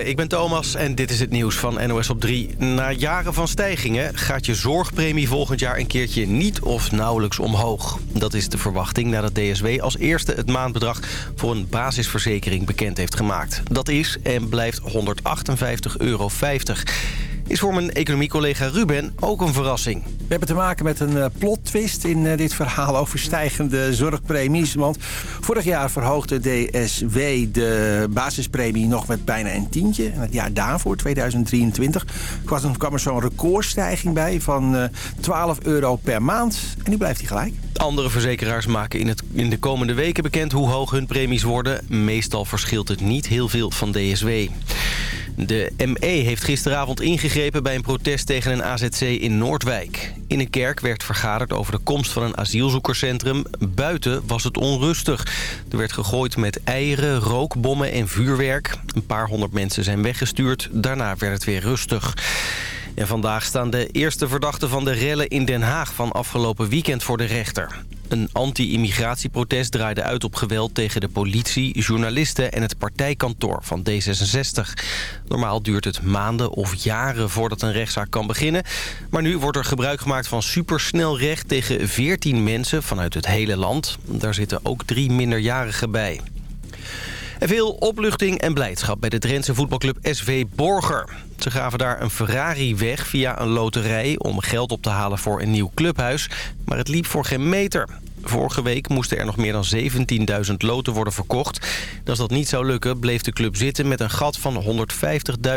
Goedemorgen, ik ben Thomas en dit is het nieuws van NOS op 3. Na jaren van stijgingen gaat je zorgpremie volgend jaar een keertje niet of nauwelijks omhoog. Dat is de verwachting nadat DSW als eerste het maandbedrag voor een basisverzekering bekend heeft gemaakt. Dat is en blijft 158,50 euro is voor mijn economiecollega Ruben ook een verrassing. We hebben te maken met een uh, plot twist in uh, dit verhaal over stijgende zorgpremies. Want vorig jaar verhoogde DSW de basispremie nog met bijna een tientje. En het jaar daarvoor, 2023, kwam er zo'n recordstijging bij van uh, 12 euro per maand. En nu blijft hij gelijk. Andere verzekeraars maken in, het, in de komende weken bekend hoe hoog hun premies worden. Meestal verschilt het niet heel veel van DSW. De ME heeft gisteravond ingegrepen bij een protest tegen een AZC in Noordwijk. In een kerk werd vergaderd over de komst van een asielzoekerscentrum. Buiten was het onrustig. Er werd gegooid met eieren, rookbommen en vuurwerk. Een paar honderd mensen zijn weggestuurd. Daarna werd het weer rustig. En vandaag staan de eerste verdachten van de rellen in Den Haag van afgelopen weekend voor de rechter. Een anti-immigratieprotest draaide uit op geweld tegen de politie, journalisten en het partijkantoor van D66. Normaal duurt het maanden of jaren voordat een rechtszaak kan beginnen. Maar nu wordt er gebruik gemaakt van supersnel recht tegen 14 mensen vanuit het hele land. Daar zitten ook drie minderjarigen bij. En veel opluchting en blijdschap bij de Drentse voetbalclub SV Borger. Ze gaven daar een Ferrari weg via een loterij om geld op te halen voor een nieuw clubhuis. Maar het liep voor geen meter. Vorige week moesten er nog meer dan 17.000 loten worden verkocht. als dat niet zou lukken, bleef de club zitten met een gat van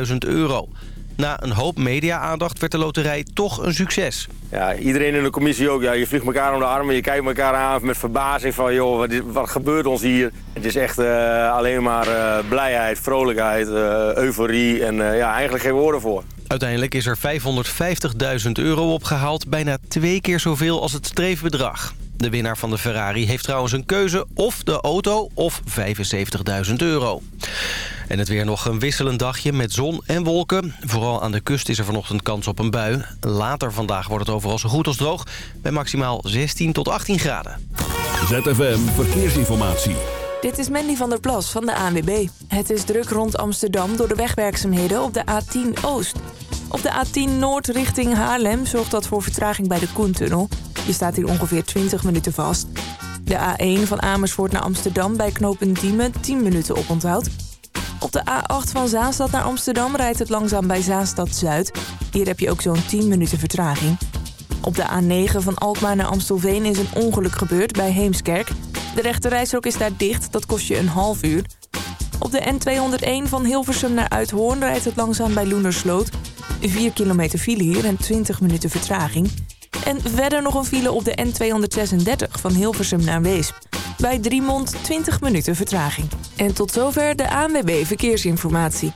150.000 euro. Na een hoop media-aandacht werd de loterij toch een succes. Ja, iedereen in de commissie ook. Ja, je vliegt elkaar om de armen, je kijkt elkaar aan met verbazing van... joh, wat, wat gebeurt ons hier? Het is echt uh, alleen maar uh, blijheid, vrolijkheid, uh, euforie en ja, eigenlijk geen woorden voor. Uiteindelijk is er 550.000 euro opgehaald, bijna twee keer zoveel als het streefbedrag. De winnaar van de Ferrari heeft trouwens een keuze of de auto of 75.000 euro. En het weer nog een wisselend dagje met zon en wolken. Vooral aan de kust is er vanochtend kans op een bui. Later vandaag wordt het overal zo goed als droog. Bij maximaal 16 tot 18 graden. ZFM Verkeersinformatie. Dit is Mandy van der Plas van de ANWB. Het is druk rond Amsterdam door de wegwerkzaamheden op de A10 Oost. Op de A10 Noord richting Haarlem zorgt dat voor vertraging bij de Koentunnel. Je staat hier ongeveer 20 minuten vast. De A1 van Amersfoort naar Amsterdam bij knooppunt Diemen 10 minuten oponthoud. Op de A8 van Zaanstad naar Amsterdam rijdt het langzaam bij Zaanstad Zuid. Hier heb je ook zo'n 10 minuten vertraging. Op de A9 van Alkmaar naar Amstelveen is een ongeluk gebeurd bij Heemskerk. De rechterrijstrook is daar dicht, dat kost je een half uur. Op de N201 van Hilversum naar Uithoorn rijdt het langzaam bij Loenersloot. 4 kilometer file hier en 20 minuten vertraging. En verder nog een file op de N236 van Hilversum naar Weesp. Bij Driemond 20 minuten vertraging. En tot zover de ANWB Verkeersinformatie.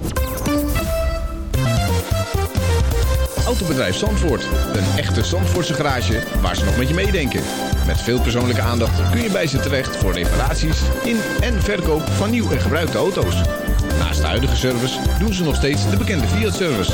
Autobedrijf Zandvoort. Een echte Zandvoortse garage waar ze nog met je meedenken. Met veel persoonlijke aandacht kun je bij ze terecht voor reparaties in en verkoop van nieuw en gebruikte auto's. Naast de huidige service doen ze nog steeds de bekende Fiat-service.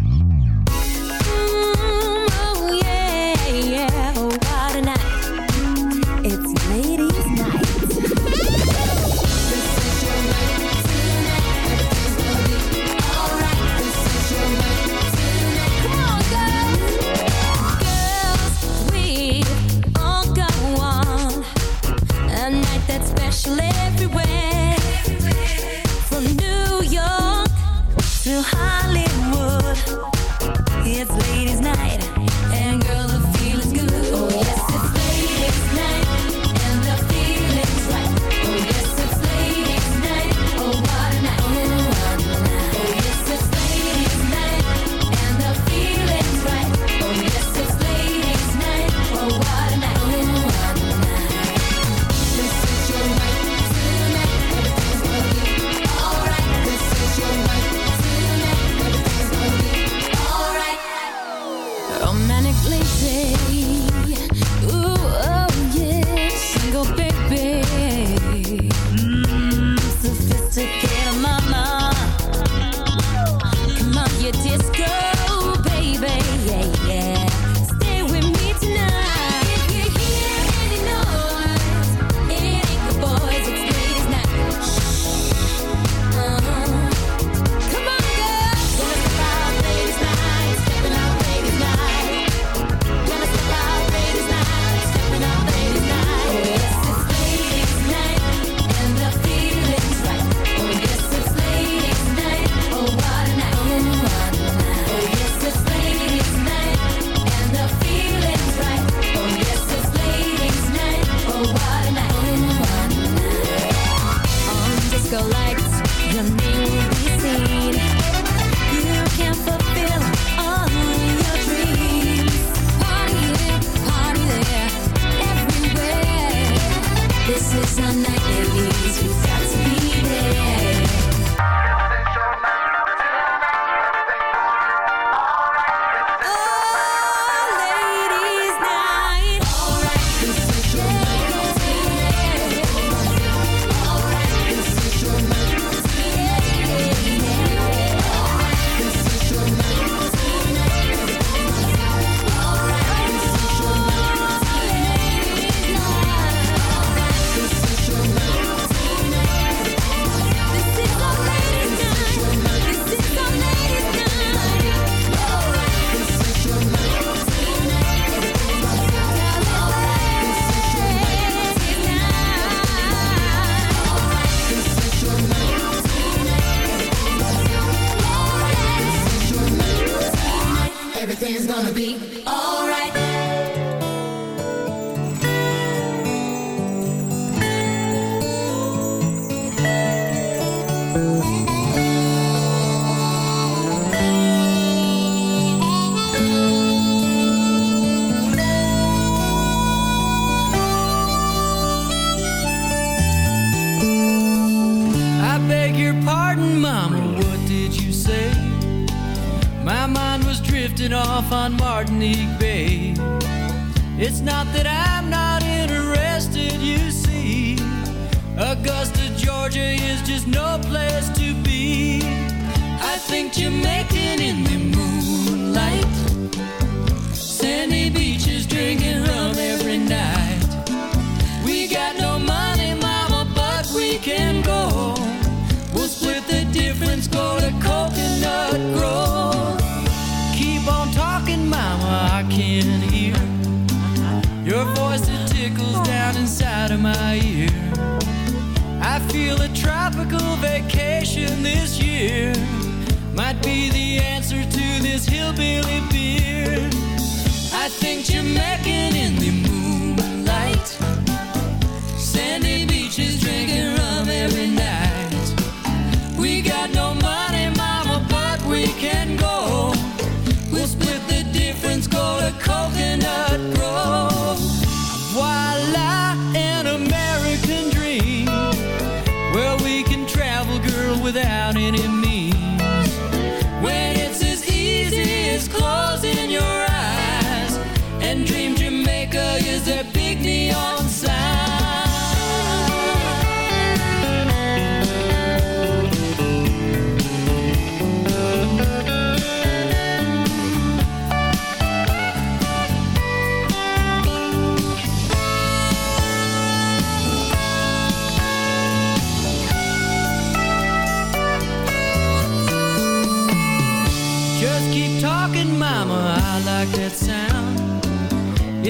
It's not that I'm not interested, you see. Augusta, Georgia is just no place to be. I think Jamaican in the moonlight. Sandy beaches drinking rum every night. We got no money, mama, but we can go. We'll split the difference, go to Coconut Grove. Keep on talking, mama, I can't hear. Her voice that tickles down inside of my ear. I feel a tropical vacation this year. Might be the answer to this hillbilly beer. I think Jamaican in the moonlight. Sandy beaches drinking rum every night. We got no money, mama, but we can go. We'll split the difference, go to coconut.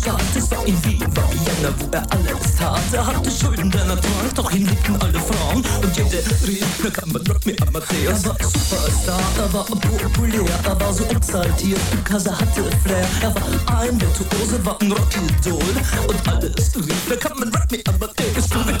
Staat. Es war in Wien, war Vienna, wo er alles tat. Er hatte Schulden, der Natur, doch ihn liebten alle Frauen. Und jede rief, na kann man rock me Amadeus. Er war Superstar, er war populär, er war so exaltiert, because er hatte Flair. Er war ein Virtuose, war ein Rockidol. Und alles rief, na kann man rock me Amadeus. Du mit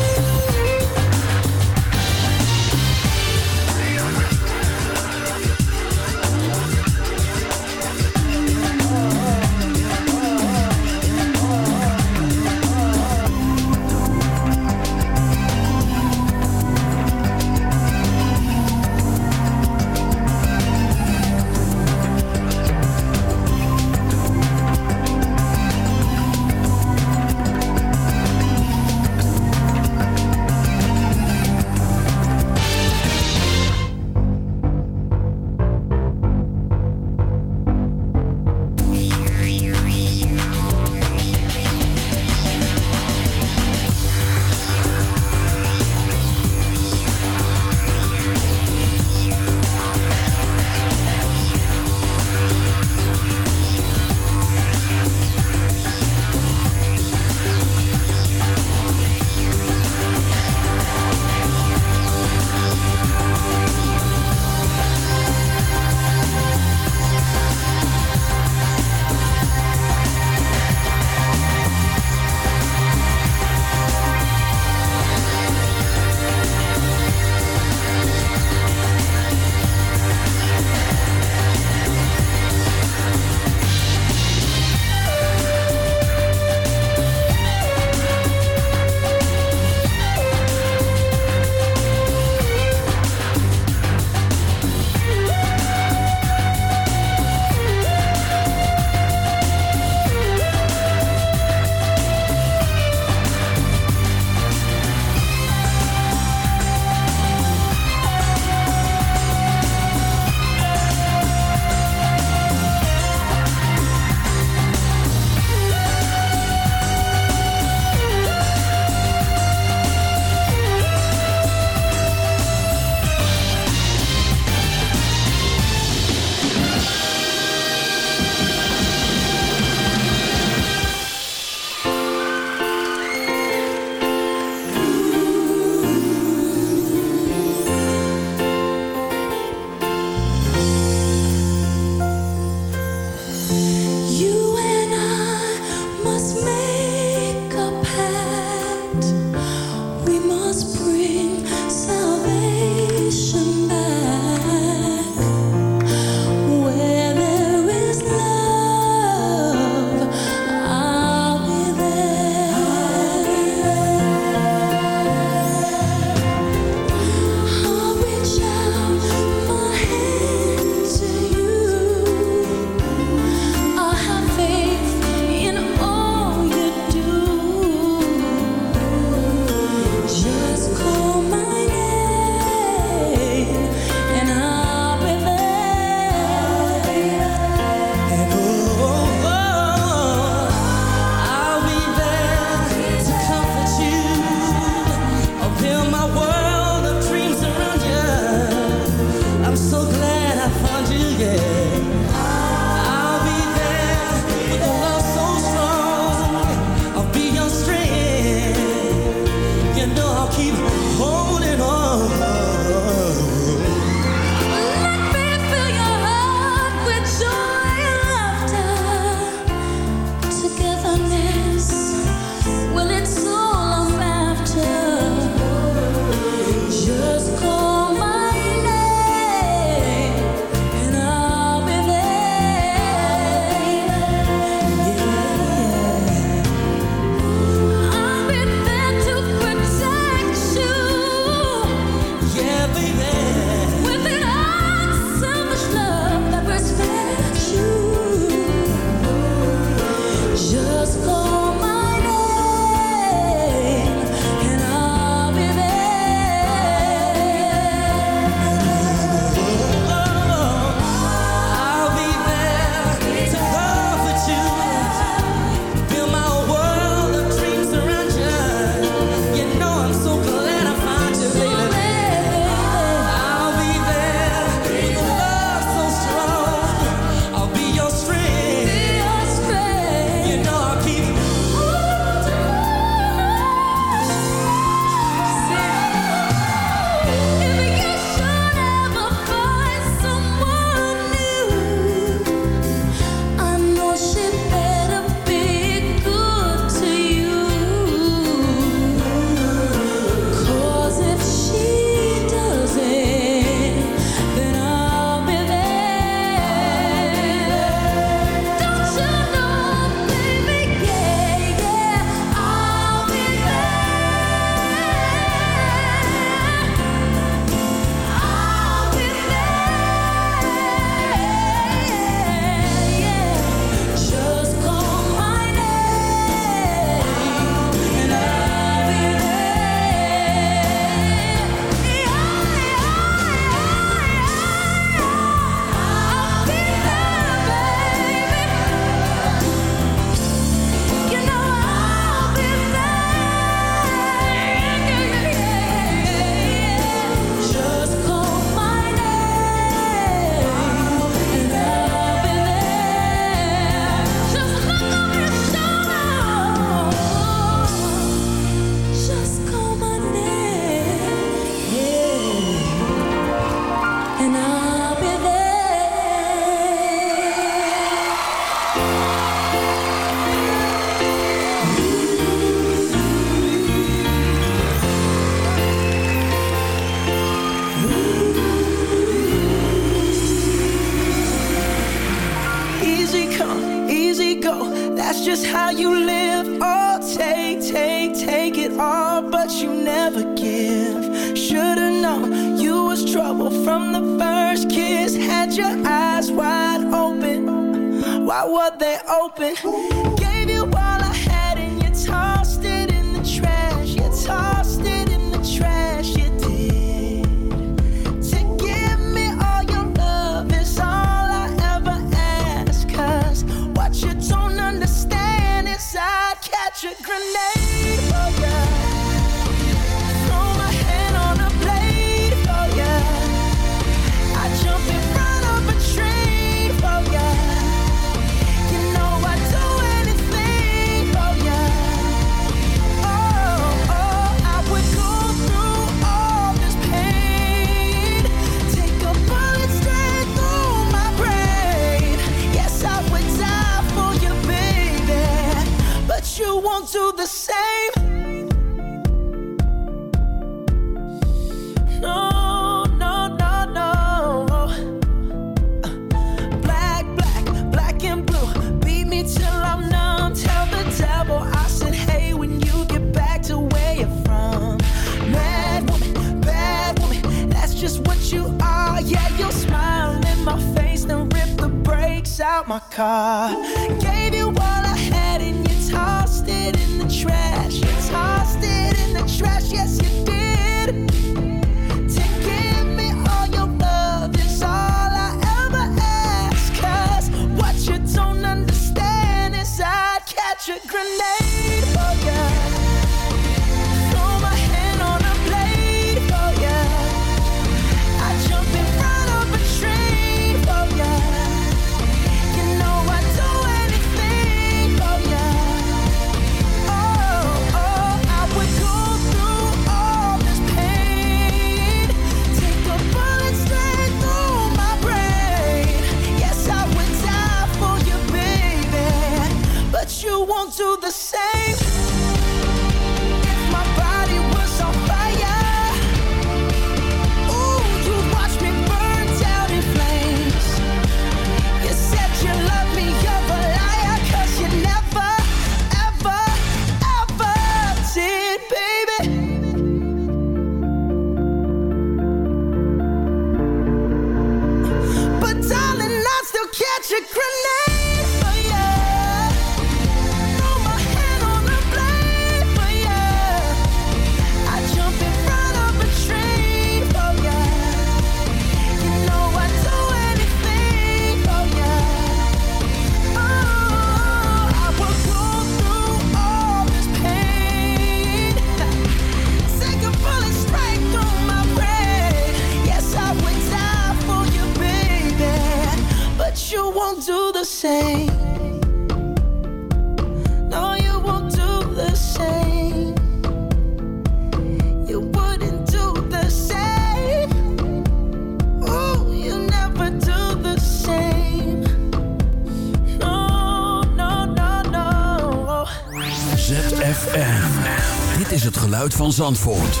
van Zandvoort.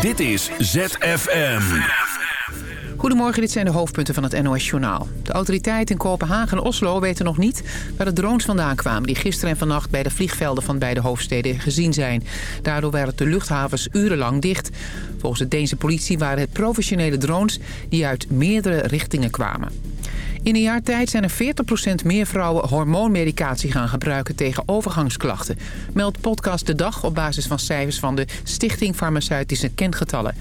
Dit is ZFM. Goedemorgen, dit zijn de hoofdpunten van het NOS-journaal. De autoriteiten in Kopenhagen en Oslo weten nog niet waar de drones vandaan kwamen... die gisteren en vannacht bij de vliegvelden van beide hoofdsteden gezien zijn. Daardoor waren de luchthavens urenlang dicht. Volgens de Deense politie waren het professionele drones die uit meerdere richtingen kwamen. In een jaar tijd zijn er 40% meer vrouwen hormoonmedicatie gaan gebruiken tegen overgangsklachten. Meldt podcast De Dag op basis van cijfers van de Stichting Farmaceutische Kengetallen.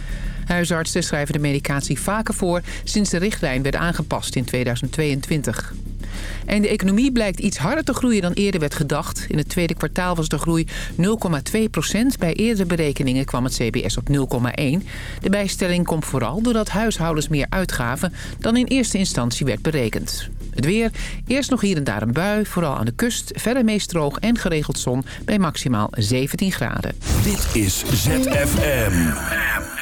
Huisartsen schrijven de medicatie vaker voor sinds de richtlijn werd aangepast in 2022. En de economie blijkt iets harder te groeien dan eerder werd gedacht. In het tweede kwartaal was de groei 0,2 procent. Bij eerdere berekeningen kwam het CBS op 0,1. De bijstelling komt vooral doordat huishoudens meer uitgaven... dan in eerste instantie werd berekend. Het weer, eerst nog hier en daar een bui, vooral aan de kust. Verder meest droog en geregeld zon bij maximaal 17 graden. Dit is ZFM.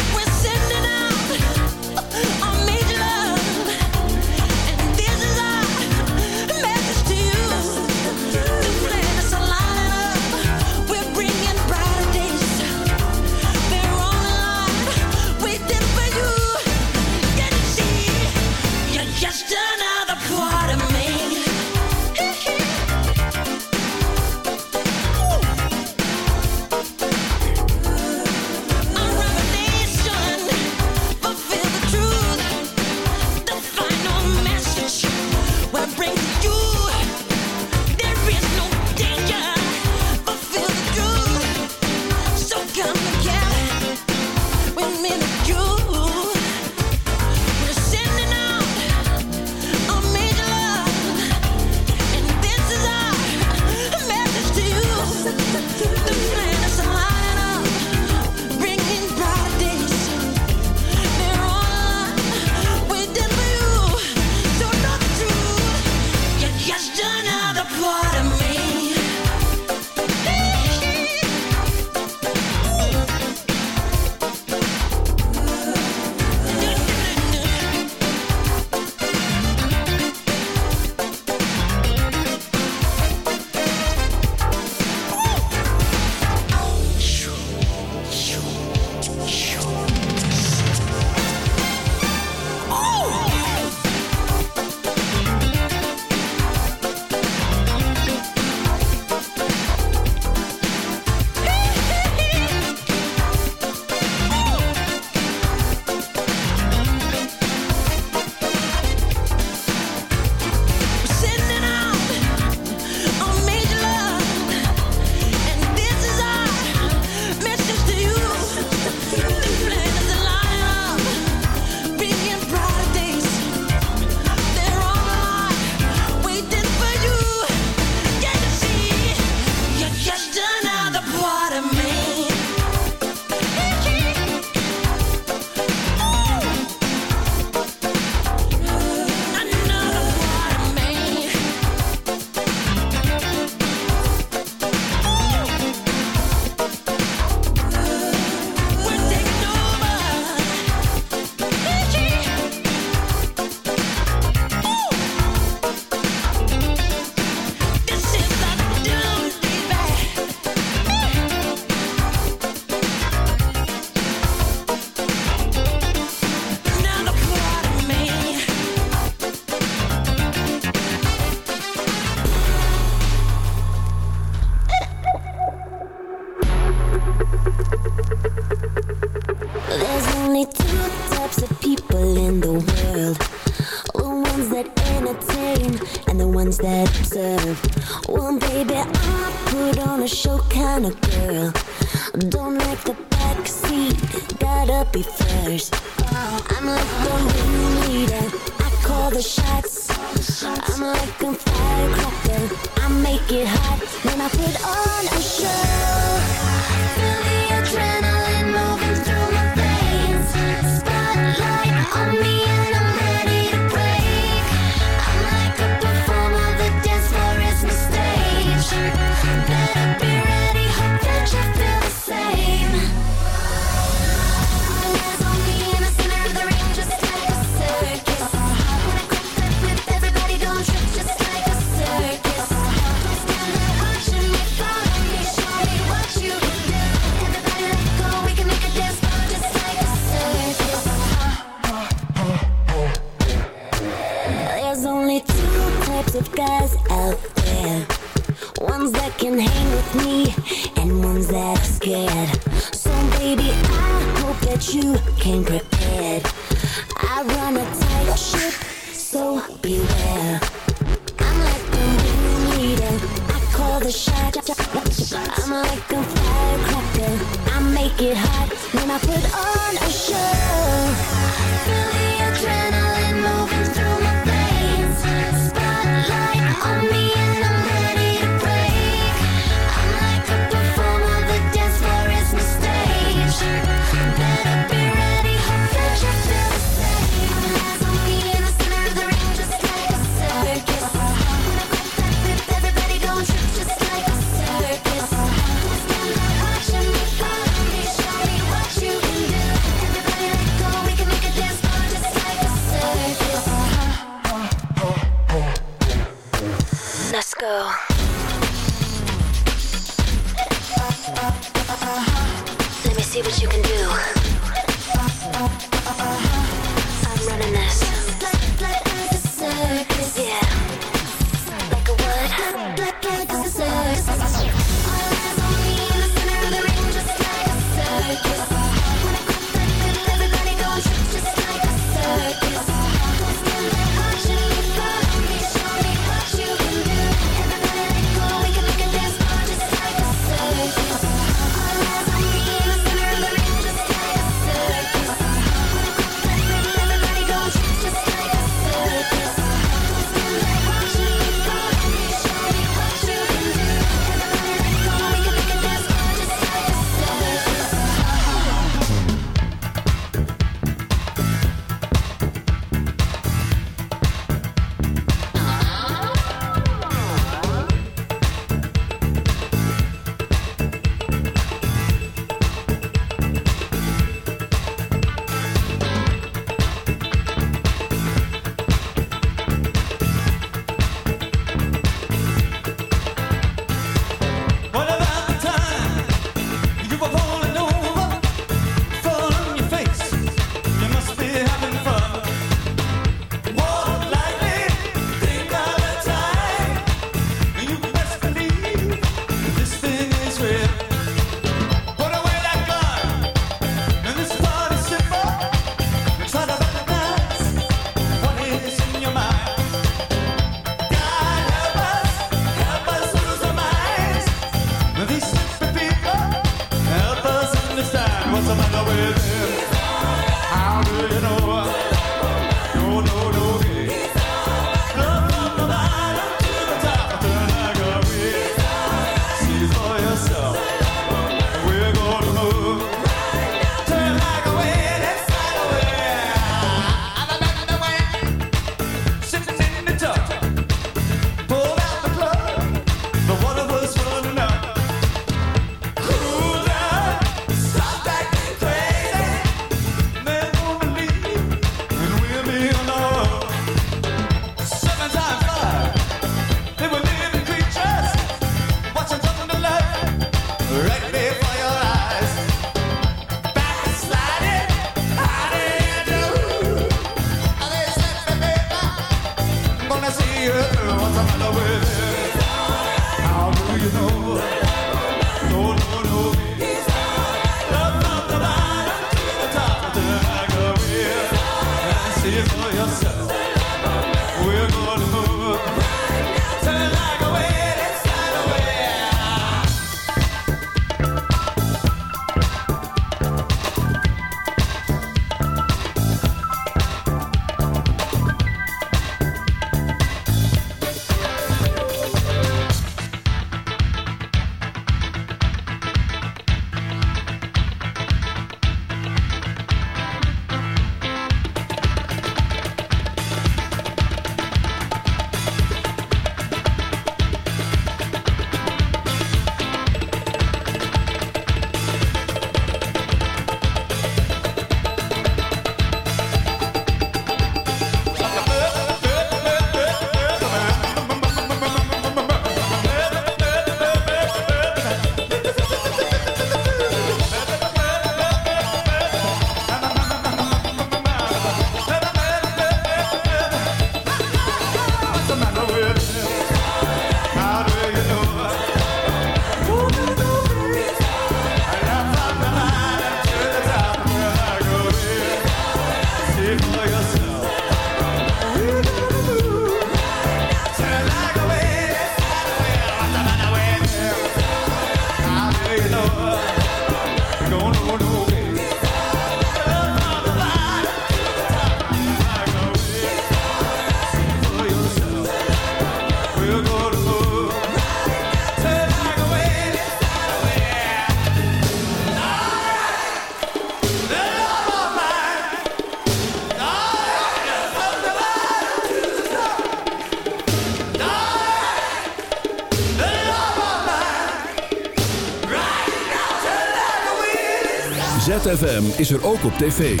ZFM is er ook op tv.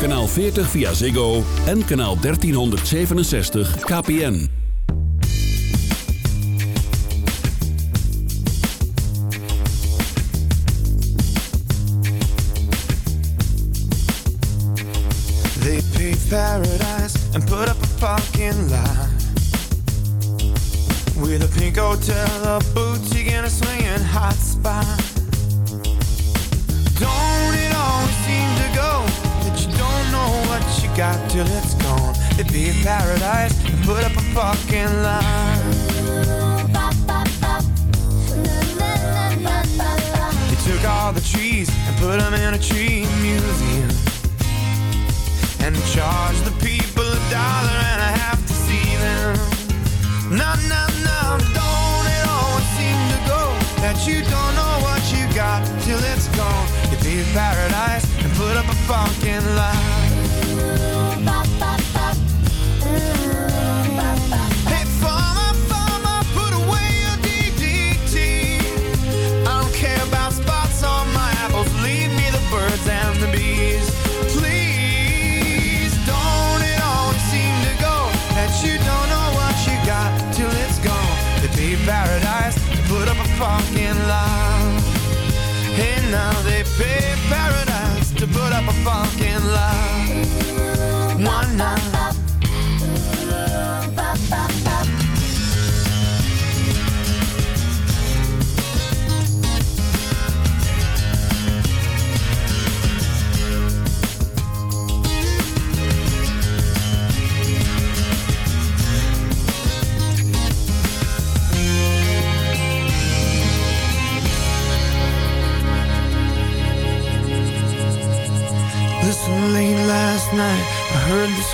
Kanaal 40 via Ziggo en kanaal 1367 KPN. They paved paradise and put up a parking lot with a pink hotel, a boutique, and a swinging hot spot. Don't got till it's gone? They paved paradise and put up a parking lot. They took all the trees and put them in a tree museum and charge the people a dollar and a half to see them. No, no, no, don't it always seem to go that you don't know what you got till it's gone? You pay paradise and put up a parking lot. Now they pay paradise to put up a fucking lot.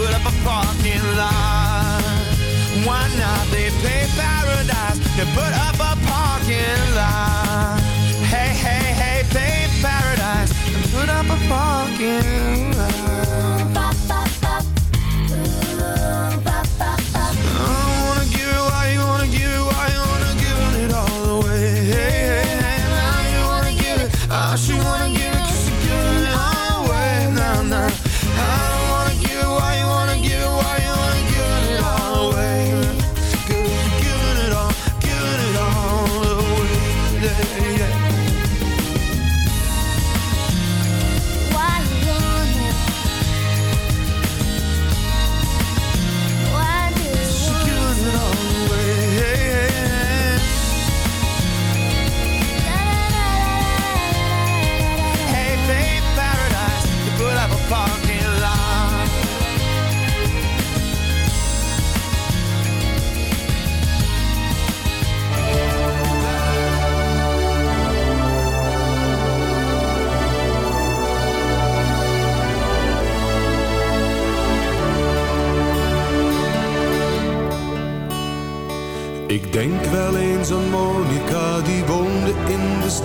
put up a parking lot. Why not? They pay paradise to put up a parking lot. Hey, hey, hey, pay paradise and put up a parking lot.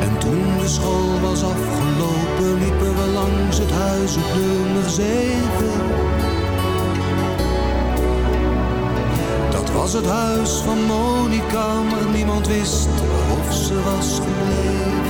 En toen de school was afgelopen liepen we langs het huis op nummer 7. Dat was het huis van Monica, maar niemand wist of ze was gebleven.